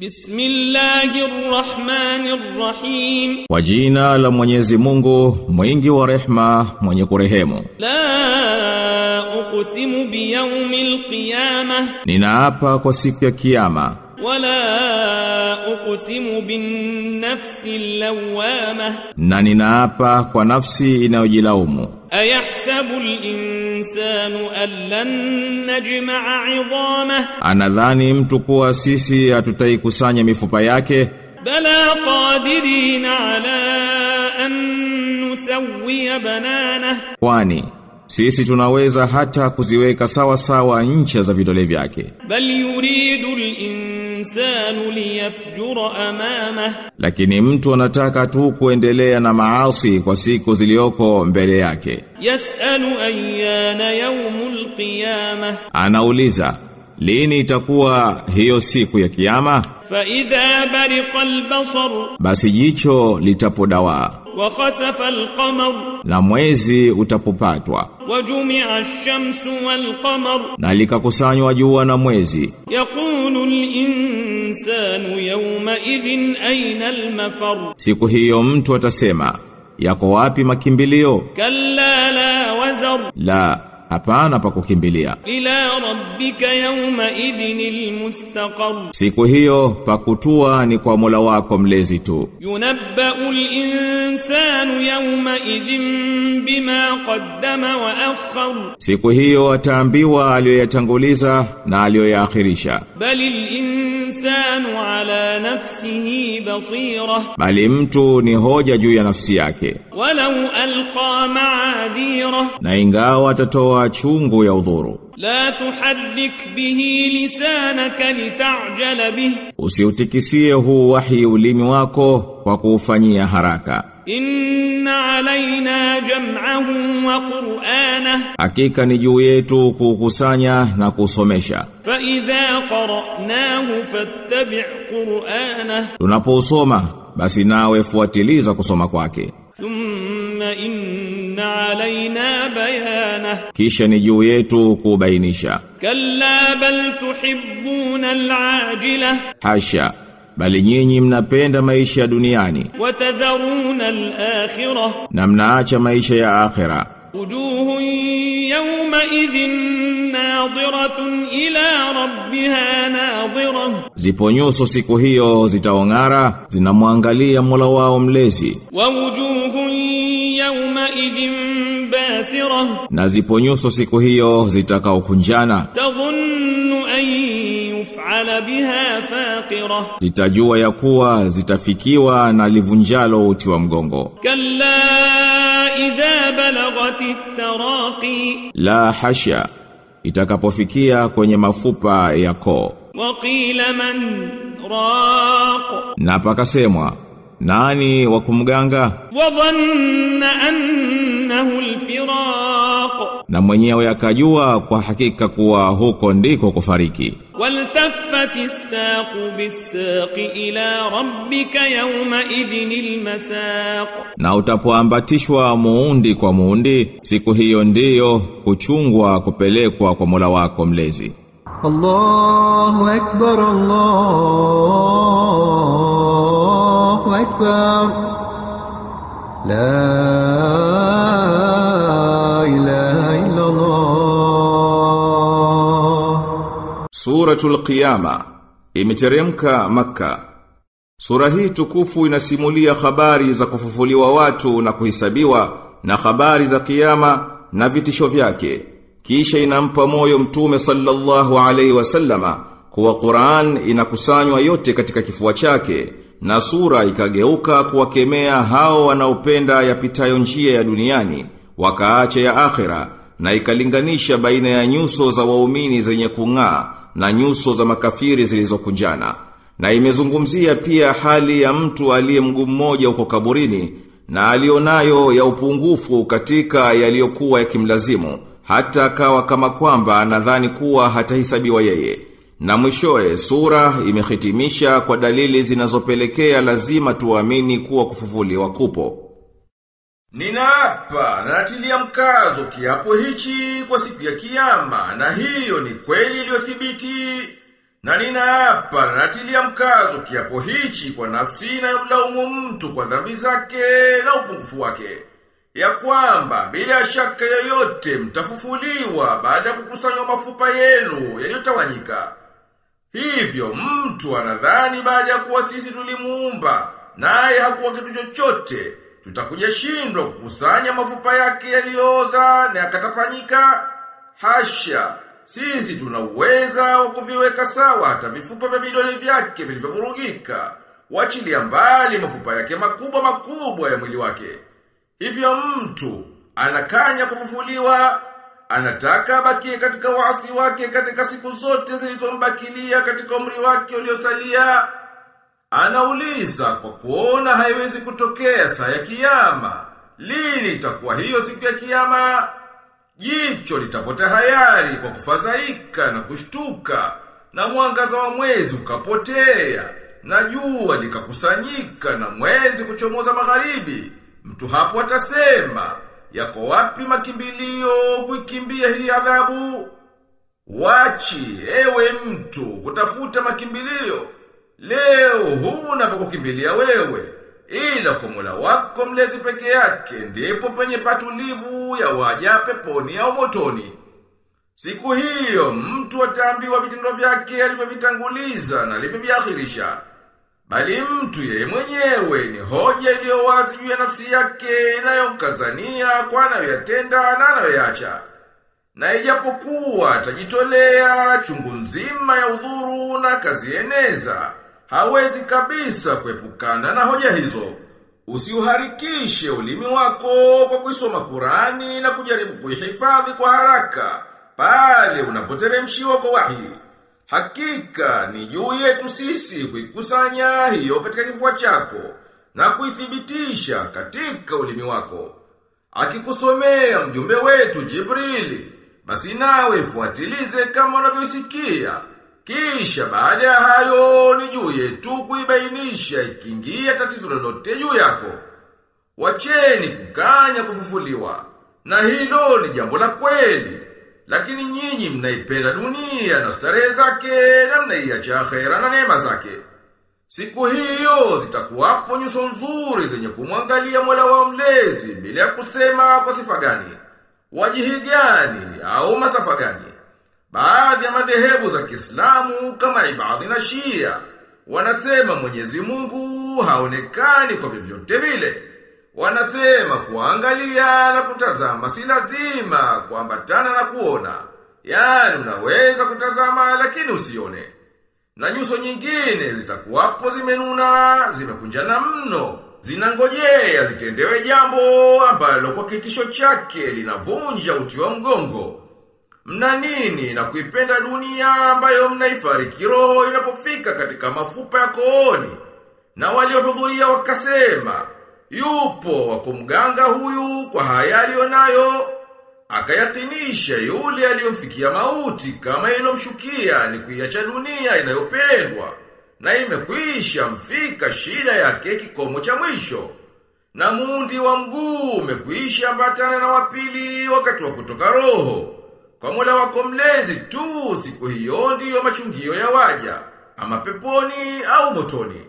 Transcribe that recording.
Bismillahirrahmanirrahim. Kwa jina la Mwenyezi Mungu, mwingi wa rehma, mwenye kurehemu. La uqsimu biyawmil qiyamah Ninaapa kwa siku ya kiyama, wala uqsimu bin nafsi lawamah na ninaapa kwa nafsi inayojilaumu. ayahsabu al-insanu an lan najma'a 'idhamah Anadhani mtu kuwa sisi hatutaikusanya mifupa yake, bala qadirin 'ala an nusawwiya bananah kwani sisi tunaweza hata kuziweka sawa sawa ncha za vidole vyake. bal yuridu insanu liyafjura amamah lakini mtu anataka tu kuendelea na maasi kwa siku zilioko mbele yake. Yasalu ayyana yawmul qiyamah anauliza lini itakuwa hiyo siku ya kiyama? Fa idha bariqa albasar. Basi jicho litapodawaa wa khasafa al-qamar. Na mwezi utapopatwa. Wa jumi'a ash-shamsu wal-qamar. Na likakusanywa jua na mwezi. Yaqulu al-insanu yawma idhin ayna al-mafar. Siku hiyo mtu atasema yako wapi makimbilio? Kalla la wazar. La hapana pa kukimbilia. Ila rabbika yawma idhinil mustaqar siku hiyo pa kutua ni kwa Mola wako mlezi tu. Yunabbaul insanu yawma idhin bima qaddama wa akhar siku hiyo ataambiwa aliyoyatanguliza na aliyoyaakhirisha balil insanu ala nafsihi basira. Bali mtu ni hoja juu ya nafsi yake. Walau alqa ma'adhira. Na ingawa atatoa chungu ya udhuru. La tuharik bihi lisanaka litajala bihi, usiutikisie huu wahi ulimi wako kwa kuufanyia haraka. Inna alaina jam'ahu wa qur'ana, hakika ni juu yetu kukusanya na kusomesha. Fa idha qara'nahu fattabi' qur'ana, tunaposoma basi nawe fuatiliza kusoma kwake. Thumma inna alaina bayana. Kisha ni juu yetu kubainisha kalla bal tuhibbuna alajila. Hasha bali nyinyi mnapenda maisha duniani. Watadharuna alakhirah. Na mnaacha maisha ya akhirah wujuhun yawmaidhin nadhiratun ila rabbiha nadhira, zipo nyuso siku hiyo zitaong'ara, zinamwangalia Mola wao mlezi. Wa wujuhun yawmaidhin basira, na zipo nyuso siku hiyo zitakaokunjana. Tadhunnu an yuf'ala biha faqira, zitajua ya kuwa zitafikiwa na livunjalo uti wa mgongo. Kalla idha balagati taraqi la hasha itakapofikia kwenye mafupa ya koo. waqila man raq na pakasemwa nani wa kumganga? wa dhanna annahu alfiraq, na mwenyewe akajua kwa hakika kuwa huko ndiko kufariki. Waltaffati saqu bisaqi ila rabbika yawma idhin almasaq, na utapoambatishwa muundi kwa muundi, siku hiyo ndiyo kuchungwa kupelekwa kwa Mola wako mlezi. Allahu akbar, Allahu akbar. La Suratul Qiyama imeteremka maka. Sura hii tukufu inasimulia habari za kufufuliwa watu na kuhisabiwa na habari za kiyama na vitisho vyake. Kisha inampa moyo mtume sallallahu alaihi wasallama kuwa Qur'an inakusanywa yote katika kifua chake na sura ikageuka kuwakemea hao wanaopenda yapitayo njia ya duniani wakaacha ya akhira na ikalinganisha baina ya nyuso za waumini zenye kung'aa na nyuso za makafiri zilizokunjana na imezungumzia pia hali ya mtu aliye mguu mmoja uko kaburini na alionayo ya upungufu katika yaliyokuwa yakimlazimu hata akawa kama kwamba anadhani kuwa hatahesabiwa yeye. Na mwishoe sura imehitimisha kwa dalili zinazopelekea lazima tuamini kuwa kufufuliwa kupo Ninaapa na natilia mkazo kiapo hichi kwa siku ya kiyama na hiyo ni kweli iliyothibiti Na ninaapa na natilia mkazo kiapo hichi kwa nafsi na mlaumu mtu kwa dhambi zake na upungufu wake. Ya kwamba bila shaka yoyote mtafufuliwa baada ya kukusanywa mafupa yenu yaliyotawanyika. Hivyo mtu anadhani baada ya kuwa sisi tulimuumba naye hakuwa kitu chochote tutakuja shindwa kukusanya mafupa yake yaliyooza na yakatapanyika. Hasha, sisi tuna uweza wa kuviweka sawa hata vifupa vya vidole vyake vilivyovurugika. Wachilia mbali mafupa yake makubwa makubwa ya mwili wake. Hivyo mtu anakanya kufufuliwa, anataka abakie katika waasi wake katika siku zote zilizombakilia katika umri wake uliosalia. Anauliza kwa kuona haiwezi kutokea saa ya kiyama. Lini itakuwa hiyo siku ya kiyama? Jicho litapota hayari kwa kufadhaika na kushtuka, na mwangaza wa mwezi ukapotea, na jua likakusanyika na mwezi kuchomoza magharibi. Mtu hapo atasema, yako wapi makimbilio kuikimbia hii adhabu? Wachi, ewe mtu, kutafuta makimbilio. Leo huna pakukimbilia wewe, ila kwa Mola wako mlezi peke yake ndipo penye patulivu ya waja peponi au motoni. Siku hiyo mtu ataambiwa vitendo vyake alivyovitanguliza na alivyoviakhirisha. Bali mtu yeye mwenyewe ni hoja iliyo wazi juu ya nafsi yake inayomkazania kwa anayoyatenda na anayoyaacha. Na ijapokuwa atajitolea chungu nzima ya udhuru na kazieneza, hawezi kabisa kuepukana na hoja hizo. Usiuharikishe ulimi wako kwa kuisoma Qurani na kujaribu kuihifadhi kwa haraka pale unapoteremshiwa kwa wahi. Hakika ni juu yetu sisi kuikusanya hiyo katika kifua chako na kuithibitisha katika ulimi wako. Akikusomea mjumbe wetu Jibrili, basi nawe fuatilize kama unavyosikia. Kisha baada ya hayo ni juu yetu kuibainisha ikiingia tatizo lolote juu yako. Wacheni kukanya kufufuliwa. Na hilo ni jambo la kweli. Lakini nyinyi mnaipenda dunia na starehe zake na mnaiacha akhera na neema zake. Siku hiyo zitakuwapo nyuso nzuri zenye kumwangalia Mola wao mlezi bila ya kusema kwa sifa gani, wajihi gani au masafa gani. Baadhi ya madhehebu za Kiislamu kama Ibadhi na Shia wanasema Mwenyezi Mungu haonekani kwa vyovyote vile. Wanasema kuangalia na kutazama si lazima kuambatana na kuona. Yaani unaweza kutazama lakini usione. Na nyuso nyingine zitakuwapo zimenuna, zimekunjana mno, zinangojea zitendewe jambo ambalo kwa kitisho chake linavunja uti wa mgongo. Mna nini? Na kuipenda dunia ambayo mnaifariki roho inapofika katika mafupa ya kooni? Na waliohudhuria wakasema, yupo wa kumganga huyu kwa haya aliyonayo. Akayatinisha yule aliyomfikia mauti kama ilomshukia ni kuiacha dunia inayopendwa na imekwisha mfika shida yake kikomo cha mwisho. Na mundi wa mguu umekwisha ambatana na wapili wakati wa kutoka roho kwa Mola wako mlezi tu siku hiyo ndiyo machungio ya waja ama peponi au motoni